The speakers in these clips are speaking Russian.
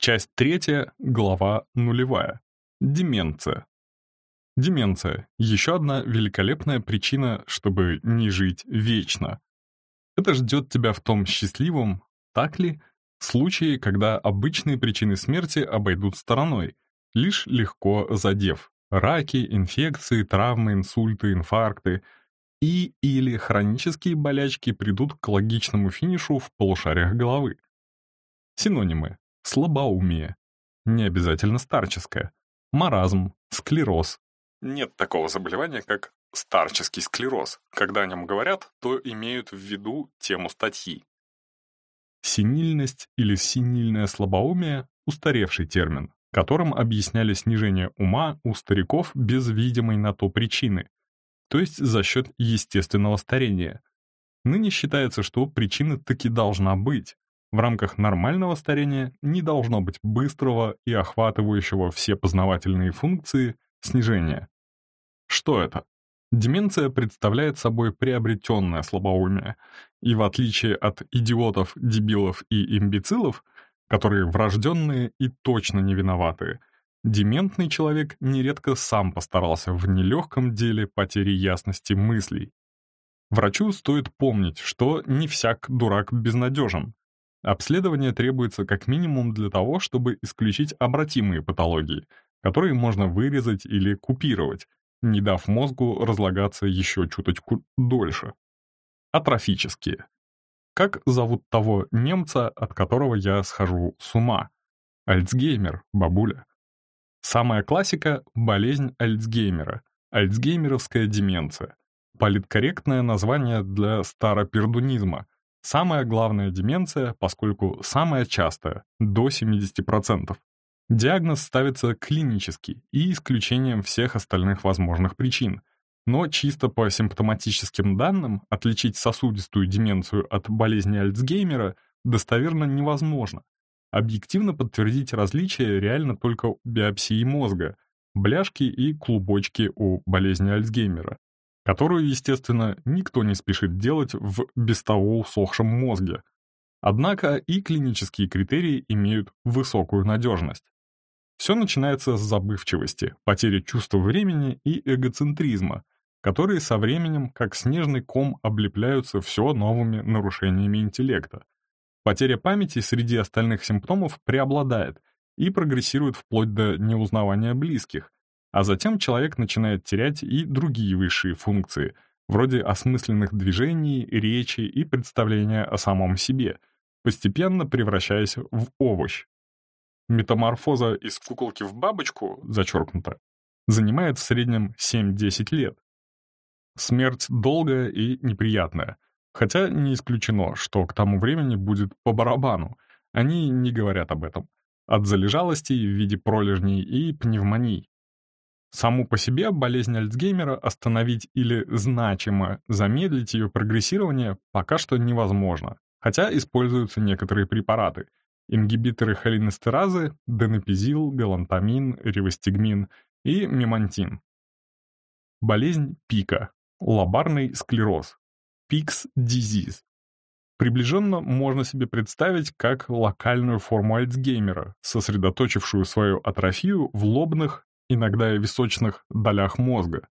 Часть третья, глава нулевая. Деменция. Деменция — еще одна великолепная причина, чтобы не жить вечно. Это ждет тебя в том счастливом, так ли, случае, когда обычные причины смерти обойдут стороной, лишь легко задев раки, инфекции, травмы, инсульты, инфаркты и или хронические болячки придут к логичному финишу в полушариях головы. Синонимы слабоумие, не обязательно старческое, маразм, склероз. Нет такого заболевания, как старческий склероз. Когда о нем говорят, то имеют в виду тему статьи. Синильность или синильное слабоумие – устаревший термин, которым объясняли снижение ума у стариков без видимой на то причины, то есть за счет естественного старения. Ныне считается, что причина таки должна быть, в рамках нормального старения не должно быть быстрого и охватывающего все познавательные функции снижения. Что это? Деменция представляет собой приобретенное слабоумие, и в отличие от идиотов, дебилов и имбецилов, которые врожденные и точно не виноватые, дементный человек нередко сам постарался в нелегком деле потери ясности мыслей. Врачу стоит помнить, что не всяк дурак безнадежен, Обследование требуется как минимум для того, чтобы исключить обратимые патологии, которые можно вырезать или купировать, не дав мозгу разлагаться еще чуточку дольше. Атрофические. Как зовут того немца, от которого я схожу с ума? Альцгеймер, бабуля. Самая классика — болезнь Альцгеймера, альцгеймеровская деменция. Политкорректное название для старопердунизма — Самая главная деменция, поскольку самая частая, до 70%. Диагноз ставится клинический и исключением всех остальных возможных причин. Но чисто по симптоматическим данным отличить сосудистую деменцию от болезни Альцгеймера достоверно невозможно. Объективно подтвердить различия реально только биопсии мозга, бляшки и клубочки у болезни Альцгеймера которую, естественно, никто не спешит делать в без того усохшем мозге. Однако и клинические критерии имеют высокую надежность. Все начинается с забывчивости, потери чувства времени и эгоцентризма, которые со временем, как снежный ком, облепляются все новыми нарушениями интеллекта. Потеря памяти среди остальных симптомов преобладает и прогрессирует вплоть до неузнавания близких, а затем человек начинает терять и другие высшие функции, вроде осмысленных движений, речи и представления о самом себе, постепенно превращаясь в овощ. Метаморфоза из куколки в бабочку, зачеркнуто, занимает в среднем 7-10 лет. Смерть долгая и неприятная, хотя не исключено, что к тому времени будет по барабану, они не говорят об этом, от залежалостей в виде пролежней и пневмоний. Саму по себе болезнь Альцгеймера остановить или значимо замедлить ее прогрессирование пока что невозможно, хотя используются некоторые препараты. Ингибиторы холинестеразы, денепизил, галантамин, ривастигмин и мемантин. Болезнь пика, лобарный склероз, пикс дизиз. Приближенно можно себе представить как локальную форму Альцгеймера, сосредоточившую свою атрофию в лобных иногда и височных долях мозга.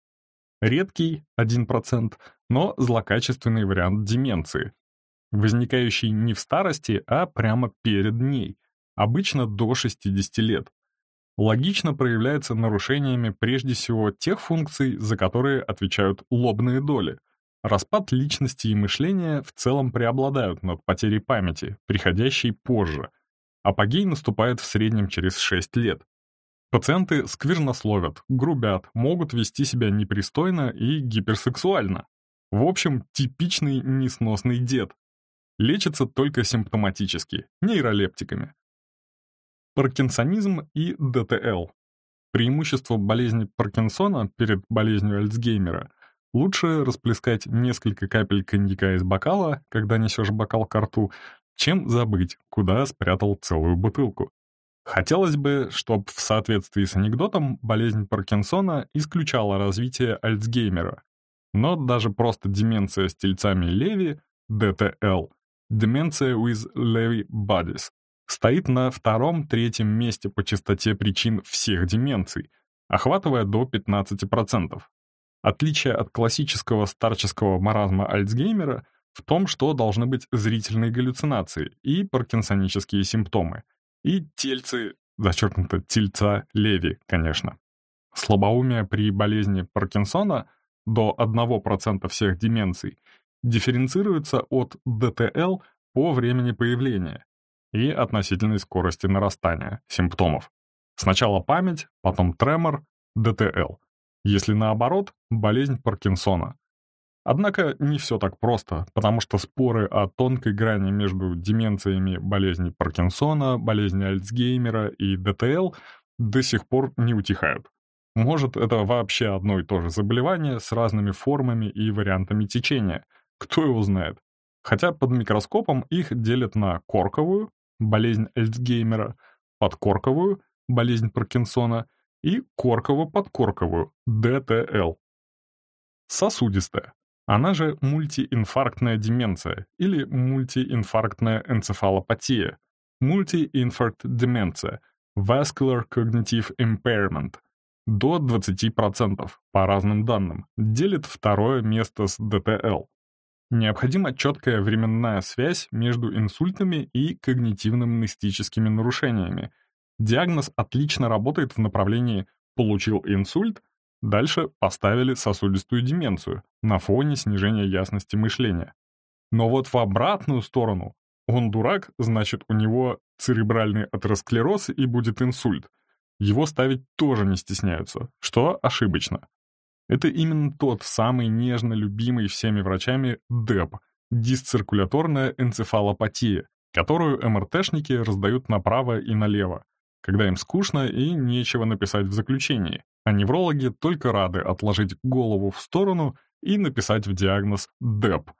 Редкий, 1%, но злокачественный вариант деменции, возникающий не в старости, а прямо перед ней, обычно до 60 лет. Логично проявляется нарушениями прежде всего тех функций, за которые отвечают лобные доли. Распад личности и мышления в целом преобладают над потерей памяти, приходящей позже. Апогей наступает в среднем через 6 лет. Пациенты сквернословят, грубят, могут вести себя непристойно и гиперсексуально. В общем, типичный несносный дед. Лечится только симптоматически, нейролептиками. Паркинсонизм и ДТЛ. Преимущество болезни Паркинсона перед болезнью Альцгеймера – лучше расплескать несколько капель коньяка из бокала, когда несешь бокал к рту, чем забыть, куда спрятал целую бутылку. Хотелось бы, чтобы в соответствии с анекдотом болезнь Паркинсона исключала развитие Альцгеймера. Но даже просто деменция с тельцами Леви, ДТЛ, деменция with Lewy Bodies, стоит на втором-третьем месте по частоте причин всех деменций, охватывая до 15%. Отличие от классического старческого маразма Альцгеймера в том, что должны быть зрительные галлюцинации и паркинсонические симптомы, и тельцы, зачеркнуто тельца Леви, конечно. Слабоумие при болезни Паркинсона до 1% всех деменций дифференцируется от ДТЛ по времени появления и относительной скорости нарастания симптомов. Сначала память, потом тремор, ДТЛ. Если наоборот, болезнь Паркинсона. Однако не все так просто, потому что споры о тонкой грани между деменциями болезни Паркинсона, болезни Альцгеймера и ДТЛ до сих пор не утихают. Может, это вообще одно и то же заболевание с разными формами и вариантами течения. Кто его знает. Хотя под микроскопом их делят на корковую, болезнь Альцгеймера, подкорковую, болезнь Паркинсона и корково-подкорковую, ДТЛ. Сосудистая. Она же мультиинфарктная деменция или мультиинфарктная энцефалопатия, мультиинфаркт деменция, vascular cognitive impairment, до 20%, по разным данным, делит второе место с ДТЛ. Необходима четкая временная связь между инсультами и когнитивно-мнестическими нарушениями. Диагноз отлично работает в направлении «получил инсульт», Дальше поставили сосудистую деменцию на фоне снижения ясности мышления. Но вот в обратную сторону он дурак, значит, у него церебральный атеросклероз и будет инсульт. Его ставить тоже не стесняются, что ошибочно. Это именно тот самый нежно любимый всеми врачами ДЭП – дисциркуляторная энцефалопатия, которую МРТшники раздают направо и налево, когда им скучно и нечего написать в заключении а неврологи только рады отложить голову в сторону и написать в диагноз ДЭП.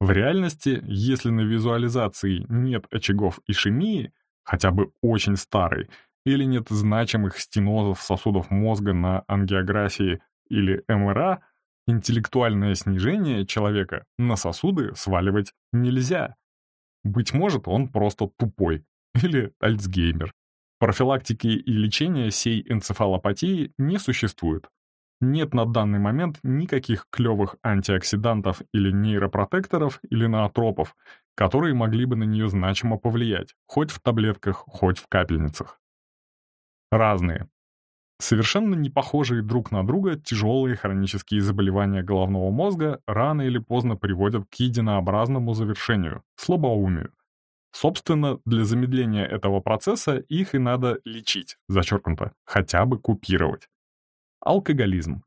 В реальности, если на визуализации нет очагов ишемии, хотя бы очень старой, или нет значимых стенозов сосудов мозга на ангиографии или МРА, интеллектуальное снижение человека на сосуды сваливать нельзя. Быть может, он просто тупой или альцгеймер. Профилактики и лечения сей энцефалопатии не существует. Нет на данный момент никаких клевых антиоксидантов или нейропротекторов или ноотропов, которые могли бы на нее значимо повлиять, хоть в таблетках, хоть в капельницах. Разные. Совершенно не похожие друг на друга тяжелые хронические заболевания головного мозга рано или поздно приводят к единообразному завершению – слабоумию. Собственно, для замедления этого процесса их и надо лечить, зачеркнуто, хотя бы купировать. Алкоголизм.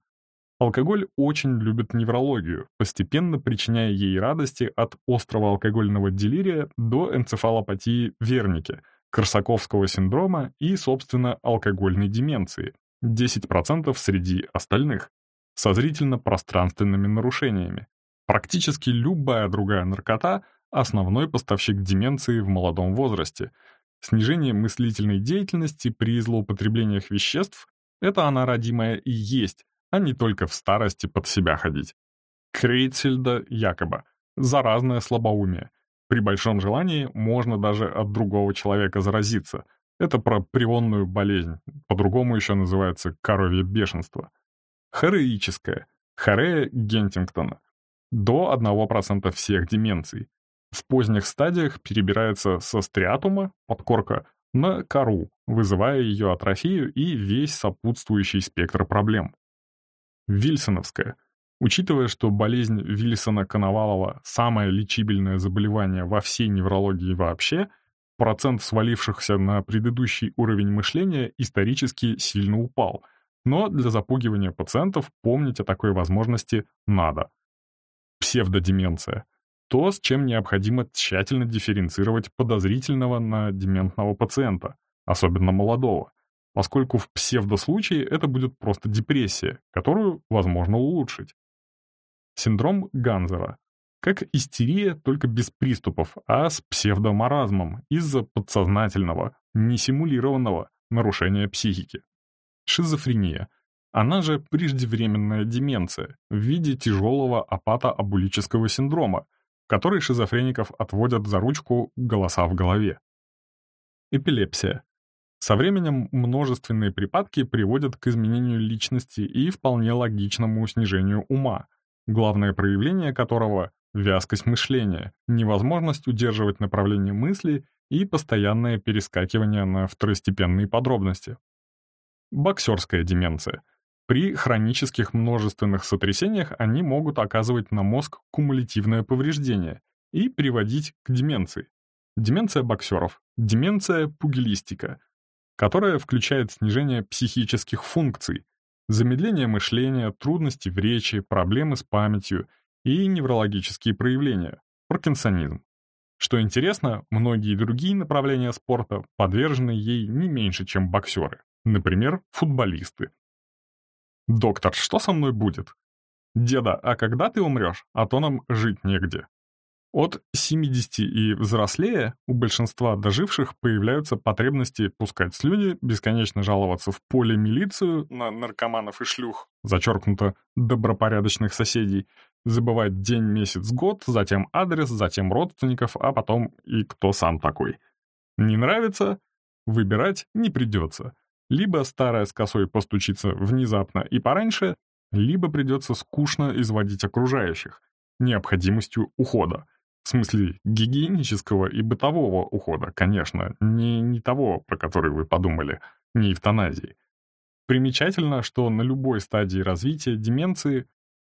Алкоголь очень любит неврологию, постепенно причиняя ей радости от острого алкогольного делирия до энцефалопатии Верники, Корсаковского синдрома и, собственно, алкогольной деменции, 10% среди остальных, со зрительно-пространственными нарушениями. Практически любая другая наркота основной поставщик деменции в молодом возрасте. Снижение мыслительной деятельности при злоупотреблениях веществ — это она родимая и есть, а не только в старости под себя ходить. Крейцельда якобы. Заразное слабоумие. При большом желании можно даже от другого человека заразиться. Это про прионную болезнь, по-другому еще называется коровье бешенство. Хореическое. Хорея Гентингтона. До 1% всех деменций. В поздних стадиях перебирается со стриатума, подкорка, на кору, вызывая ее атрофию и весь сопутствующий спектр проблем. Вильсоновская. Учитывая, что болезнь Вильсона-Коновалова – самое лечибельное заболевание во всей неврологии вообще, процент свалившихся на предыдущий уровень мышления исторически сильно упал, но для запугивания пациентов помнить о такой возможности надо. Псевдодеменция то, с чем необходимо тщательно дифференцировать подозрительного на дементного пациента, особенно молодого, поскольку в псевдослучае это будет просто депрессия, которую возможно улучшить. Синдром Ганзера. Как истерия, только без приступов, а с псевдомаразмом из-за подсознательного, несимулированного нарушения психики. Шизофрения. Она же преждевременная деменция в виде тяжелого апатоабулического синдрома, который шизофреников отводят за ручку голоса в голове. Эпилепсия. Со временем множественные припадки приводят к изменению личности и вполне логичному снижению ума, главное проявление которого — вязкость мышления, невозможность удерживать направление мысли и постоянное перескакивание на второстепенные подробности. Боксерская деменция. При хронических множественных сотрясениях они могут оказывать на мозг кумулятивное повреждение и приводить к деменции. Деменция боксеров, деменция пугилистика, которая включает снижение психических функций, замедление мышления, трудности в речи, проблемы с памятью и неврологические проявления, паркинсонизм. Что интересно, многие другие направления спорта подвержены ей не меньше, чем боксеры. Например, футболисты. «Доктор, что со мной будет?» «Деда, а когда ты умрешь? А то нам жить негде». От 70 и взрослее у большинства доживших появляются потребности пускать слюни, бесконечно жаловаться в поле милицию на наркоманов и шлюх, зачеркнуто добропорядочных соседей, забывать день, месяц, год, затем адрес, затем родственников, а потом и кто сам такой. Не нравится? Выбирать не придется. Либо старая с косой постучится внезапно и пораньше, либо придется скучно изводить окружающих, необходимостью ухода. В смысле гигиенического и бытового ухода, конечно, не, не того, про который вы подумали, не эвтаназии. Примечательно, что на любой стадии развития деменции,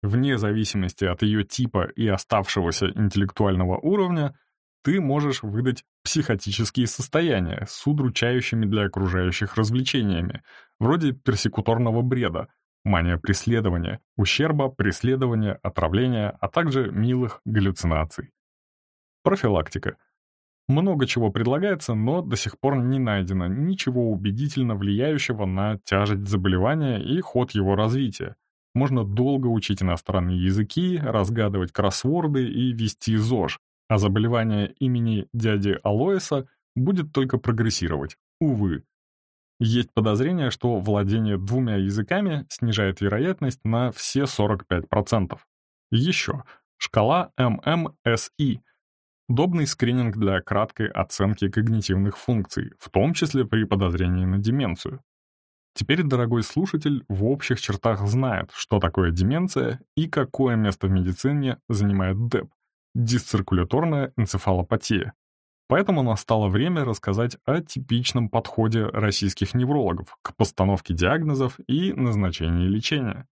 вне зависимости от ее типа и оставшегося интеллектуального уровня, ты можешь выдать психотические состояния с удручающими для окружающих развлечениями, вроде персекуторного бреда, мания преследования, ущерба, преследования, отравления, а также милых галлюцинаций. Профилактика. Много чего предлагается, но до сих пор не найдено ничего убедительно влияющего на тяжесть заболевания и ход его развития. Можно долго учить иностранные языки, разгадывать кроссворды и вести ЗОЖ, а заболевание имени дяди Алоэса будет только прогрессировать, увы. Есть подозрение, что владение двумя языками снижает вероятность на все 45%. Еще. Шкала ММСИ — удобный скрининг для краткой оценки когнитивных функций, в том числе при подозрении на деменцию. Теперь дорогой слушатель в общих чертах знает, что такое деменция и какое место в медицине занимает ДЭП дисциркуляторная энцефалопатия. Поэтому настало время рассказать о типичном подходе российских неврологов к постановке диагнозов и назначении лечения.